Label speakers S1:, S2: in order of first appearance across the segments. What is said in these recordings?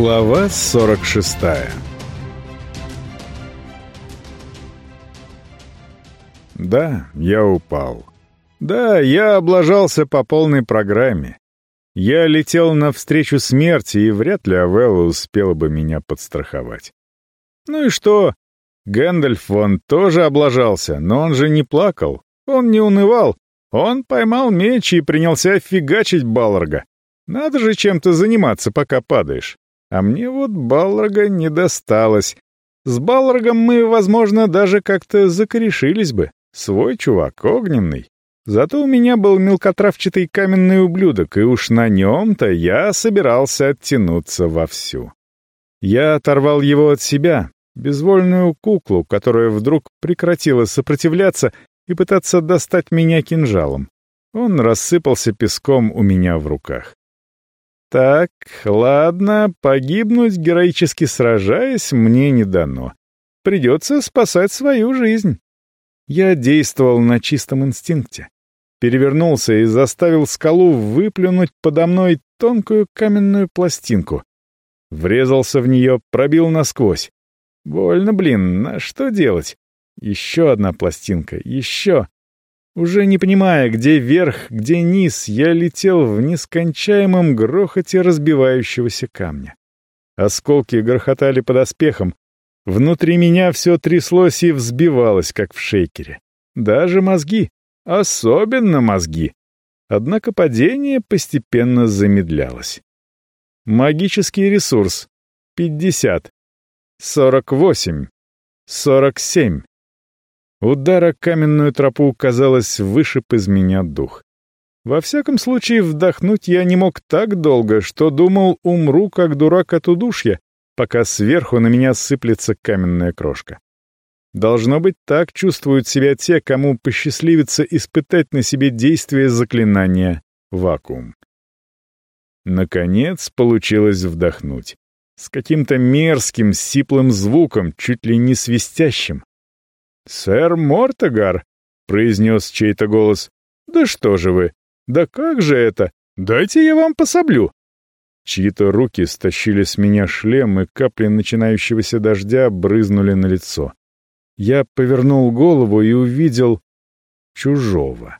S1: Глава 46 Да, я упал. Да, я облажался по полной программе. Я летел навстречу смерти, и вряд ли Авелла успела бы меня подстраховать. Ну и что? Гэндальф вон тоже облажался, но он же не плакал, он не унывал. Он поймал меч и принялся фигачить Балларга. Надо же чем-то заниматься, пока падаешь. А мне вот Балрога не досталось. С Балрогом мы, возможно, даже как-то закорешились бы. Свой чувак, огненный. Зато у меня был мелкотравчатый каменный ублюдок, и уж на нем-то я собирался оттянуться вовсю. Я оторвал его от себя, безвольную куклу, которая вдруг прекратила сопротивляться и пытаться достать меня кинжалом. Он рассыпался песком у меня в руках. Так, ладно, погибнуть, героически сражаясь, мне не дано. Придется спасать свою жизнь. Я действовал на чистом инстинкте. Перевернулся и заставил скалу выплюнуть подо мной тонкую каменную пластинку. Врезался в нее, пробил насквозь. Больно, блин, на что делать? Еще одна пластинка, еще. Уже не понимая, где верх, где низ, я летел в нескончаемом грохоте разбивающегося камня. Осколки грохотали под оспехом. Внутри меня все тряслось и взбивалось, как в шейкере. Даже мозги. Особенно мозги. Однако падение постепенно замедлялось. Магический ресурс. 50. 48. 47. Удара каменную тропу, казалось, вышиб из меня дух. Во всяком случае, вдохнуть я не мог так долго, что думал, умру, как дурак от удушья, пока сверху на меня сыплется каменная крошка. Должно быть, так чувствуют себя те, кому посчастливится испытать на себе действие заклинания «Вакуум». Наконец получилось вдохнуть. С каким-то мерзким, сиплым звуком, чуть ли не свистящим. «Сэр Мортогар», — произнес чей-то голос. «Да что же вы? Да как же это? Дайте я вам пособлю». Чьи-то руки стащили с меня шлем, и капли начинающегося дождя брызнули на лицо. Я повернул голову и увидел чужого.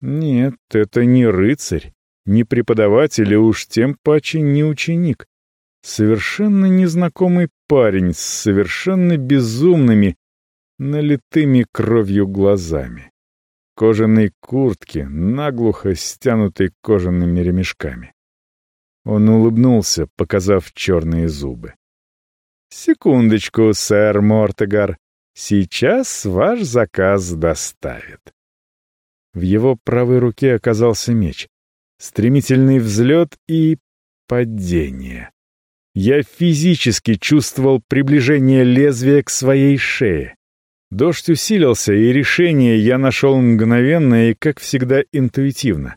S1: Нет, это не рыцарь, не преподаватель, и уж тем паче не ученик. Совершенно незнакомый парень с совершенно безумными, налитыми кровью глазами. Кожаной куртки, наглухо стянутой кожаными ремешками. Он улыбнулся, показав черные зубы. «Секундочку, сэр Мортегар. Сейчас ваш заказ доставят». В его правой руке оказался меч. Стремительный взлет и падение. Я физически чувствовал приближение лезвия к своей шее. Дождь усилился, и решение я нашел мгновенно и, как всегда, интуитивно.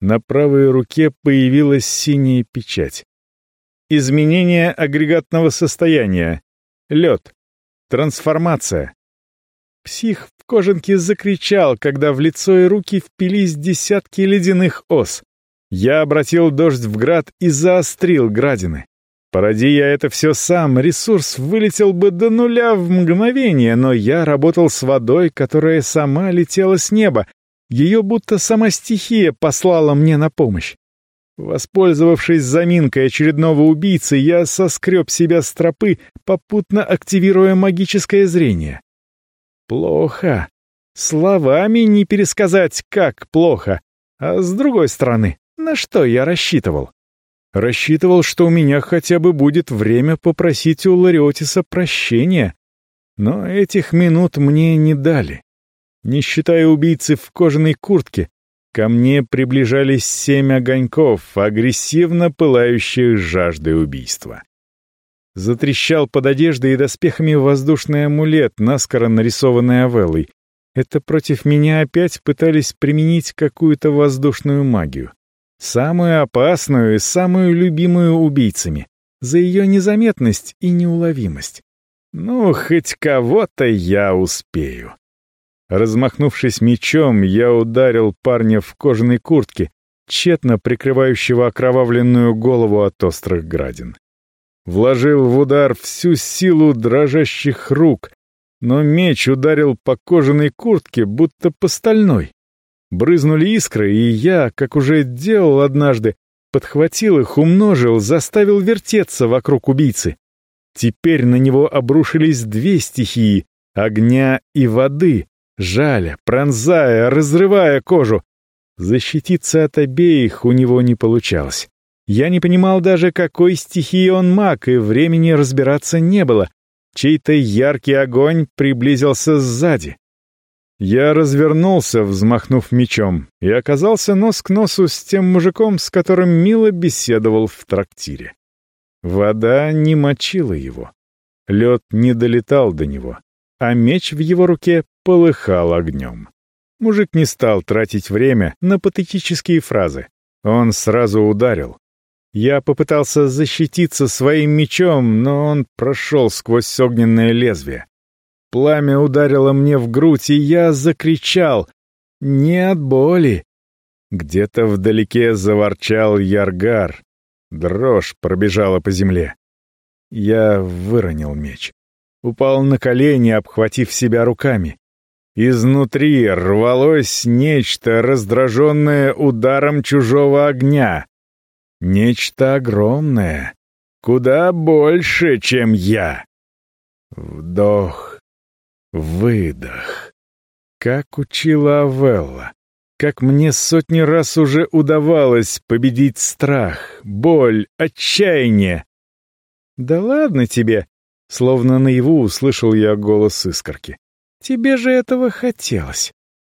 S1: На правой руке появилась синяя печать. Изменение агрегатного состояния. Лед. Трансформация. Псих в кожанке закричал, когда в лицо и руки впились десятки ледяных ос. Я обратил дождь в град и заострил градины. Породи я это все сам, ресурс вылетел бы до нуля в мгновение, но я работал с водой, которая сама летела с неба. Ее будто сама стихия послала мне на помощь. Воспользовавшись заминкой очередного убийцы, я соскреб себя с тропы, попутно активируя магическое зрение. Плохо. Словами не пересказать, как плохо. А с другой стороны, на что я рассчитывал? Рассчитывал, что у меня хотя бы будет время попросить у Лариотиса прощения. Но этих минут мне не дали. Не считая убийцы в кожаной куртке, ко мне приближались семь огоньков, агрессивно пылающих жаждой убийства. Затрещал под одеждой и доспехами воздушный амулет, наскоро нарисованный Авеллой. Это против меня опять пытались применить какую-то воздушную магию. Самую опасную и самую любимую убийцами. За ее незаметность и неуловимость. Ну, хоть кого-то я успею. Размахнувшись мечом, я ударил парня в кожаной куртке, тщетно прикрывающего окровавленную голову от острых градин. вложил в удар всю силу дрожащих рук, но меч ударил по кожаной куртке, будто по стальной. Брызнули искры, и я, как уже делал однажды, подхватил их, умножил, заставил вертеться вокруг убийцы. Теперь на него обрушились две стихии — огня и воды, жаля, пронзая, разрывая кожу. Защититься от обеих у него не получалось. Я не понимал даже, какой стихии он маг, и времени разбираться не было. Чей-то яркий огонь приблизился сзади. Я развернулся, взмахнув мечом, и оказался нос к носу с тем мужиком, с которым мило беседовал в трактире. Вода не мочила его. Лед не долетал до него, а меч в его руке полыхал огнем. Мужик не стал тратить время на патетические фразы. Он сразу ударил, я попытался защититься своим мечом, но он прошел сквозь огненное лезвие. Пламя ударило мне в грудь, и я закричал «Не от боли!». Где-то вдалеке заворчал Яргар. Дрожь пробежала по земле. Я выронил меч. Упал на колени, обхватив себя руками. Изнутри рвалось нечто, раздраженное ударом чужого огня. Нечто огромное, куда больше, чем я. Вдох, выдох. Как учила Авелла, как мне сотни раз уже удавалось победить страх, боль, отчаяние. «Да ладно тебе!» — словно наяву услышал я голос искорки. «Тебе же этого хотелось.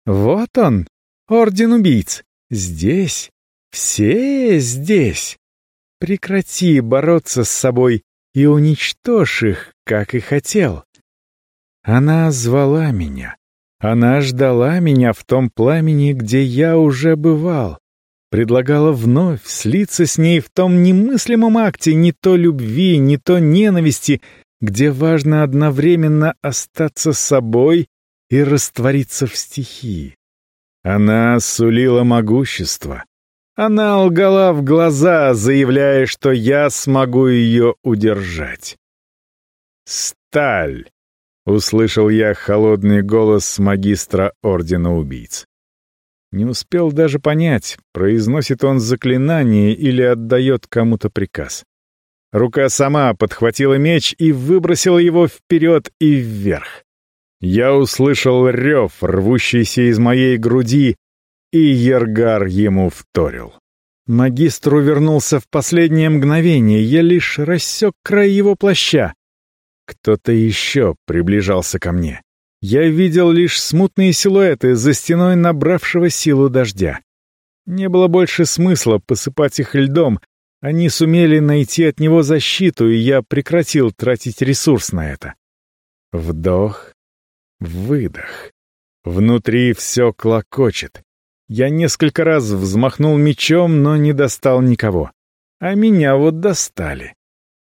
S1: Вот он, Орден Убийц, здесь, все здесь. Прекрати бороться с собой и уничтожь их, как и хотел. Она звала меня. Она ждала меня в том пламени, где я уже бывал. Предлагала вновь слиться с ней в том немыслимом акте не то любви, не то ненависти, где важно одновременно остаться собой и раствориться в стихии. Она сулила могущество, она лгала в глаза, заявляя, что я смогу ее удержать. «Сталь!» — услышал я холодный голос магистра Ордена Убийц. Не успел даже понять, произносит он заклинание или отдает кому-то приказ. Рука сама подхватила меч и выбросила его вперед и вверх. Я услышал рев, рвущийся из моей груди, и Ергар ему вторил. Магистр увернулся в последнее мгновение, я лишь рассек край его плаща. Кто-то еще приближался ко мне. Я видел лишь смутные силуэты за стеной набравшего силу дождя. Не было больше смысла посыпать их льдом, они сумели найти от него защиту, и я прекратил тратить ресурс на это. Вдох, выдох. Внутри все клокочет. Я несколько раз взмахнул мечом, но не достал никого. А меня вот достали.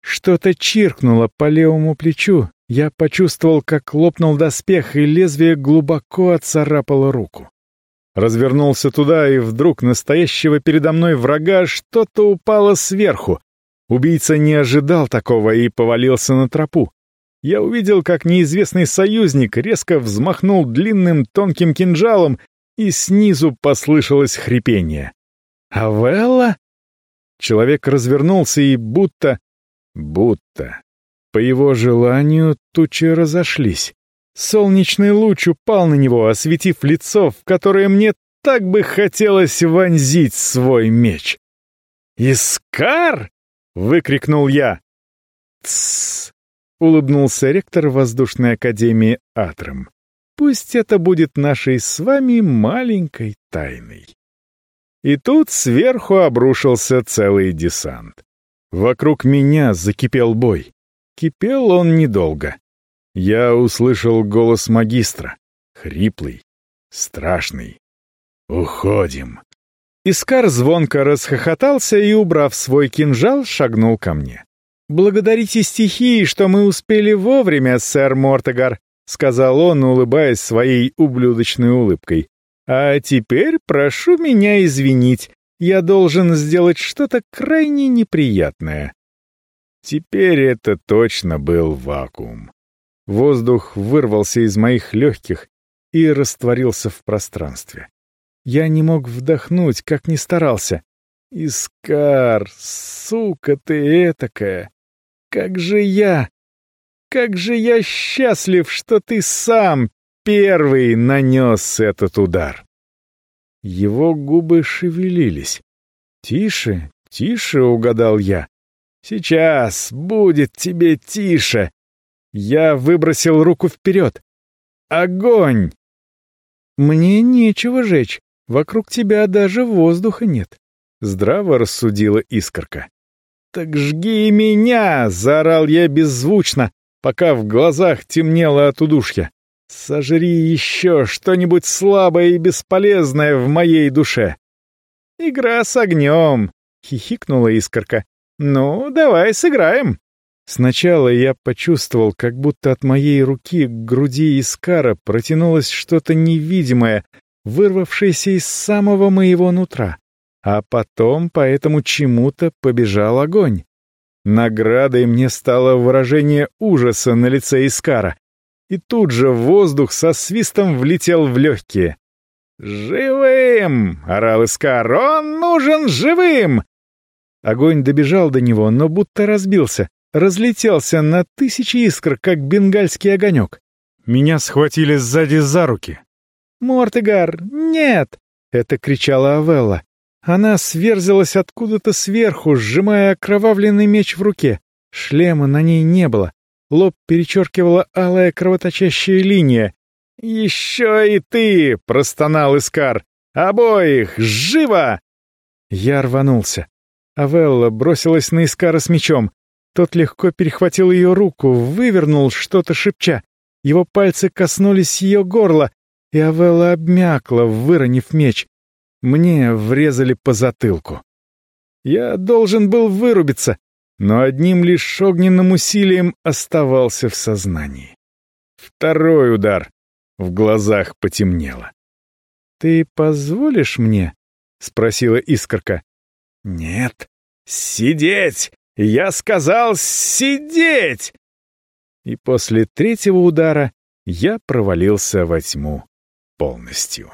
S1: Что-то чиркнуло по левому плечу. Я почувствовал, как лопнул доспех, и лезвие глубоко отцарапало руку. Развернулся туда, и вдруг настоящего передо мной врага что-то упало сверху. Убийца не ожидал такого и повалился на тропу. Я увидел, как неизвестный союзник резко взмахнул длинным тонким кинжалом и снизу послышалось хрипение. «Авелла?» Человек развернулся и будто... Будто... По его желанию тучи разошлись. Солнечный луч упал на него, осветив лицо, в которое мне так бы хотелось вонзить свой меч. «Искар!» — выкрикнул я. «Тссс!» — улыбнулся ректор воздушной академии Атром. Пусть это будет нашей с вами маленькой тайной. И тут сверху обрушился целый десант. Вокруг меня закипел бой. Кипел он недолго. Я услышал голос магистра. Хриплый, страшный. «Уходим!» Искар звонко расхохотался и, убрав свой кинжал, шагнул ко мне. «Благодарите стихии, что мы успели вовремя, сэр Мортегар. — сказал он, улыбаясь своей ублюдочной улыбкой. «А теперь прошу меня извинить. Я должен сделать что-то крайне неприятное». Теперь это точно был вакуум. Воздух вырвался из моих легких и растворился в пространстве. Я не мог вдохнуть, как ни старался. «Искар, сука ты этакая! Как же я! Как же я счастлив, что ты сам первый нанес этот удар!» Его губы шевелились. «Тише, тише», — угадал я. «Сейчас будет тебе тише!» Я выбросил руку вперед. «Огонь!» «Мне нечего жечь. Вокруг тебя даже воздуха нет», — здраво рассудила искорка. «Так жги меня!» — заорал я беззвучно, пока в глазах темнело от удушья. «Сожри еще что-нибудь слабое и бесполезное в моей душе!» «Игра с огнем!» — хихикнула искорка. «Ну, давай сыграем!» Сначала я почувствовал, как будто от моей руки к груди Искара протянулось что-то невидимое, вырвавшееся из самого моего нутра. А потом по этому чему-то побежал огонь. Наградой мне стало выражение ужаса на лице Искара. И тут же воздух со свистом влетел в легкие. «Живым!» — орал Искар. «Он нужен живым!» Огонь добежал до него, но будто разбился разлетелся на тысячи искр, как бенгальский огонек. Меня схватили сзади за руки. «Мортегар, нет!» — это кричала Авелла. Она сверзилась откуда-то сверху, сжимая окровавленный меч в руке. Шлема на ней не было. Лоб перечеркивала алая кровоточащая линия. «Еще и ты!» — простонал Искар. «Обоих! Живо!» Я рванулся. Авелла бросилась на Искара с мечом. Тот легко перехватил ее руку, вывернул что-то шепча. Его пальцы коснулись ее горла, и Авелла обмякла, выронив меч. Мне врезали по затылку. Я должен был вырубиться, но одним лишь огненным усилием оставался в сознании. Второй удар. В глазах потемнело. «Ты позволишь мне?» — спросила искорка. «Нет. Сидеть!» Я сказал сидеть!» И после третьего удара я провалился во тьму полностью.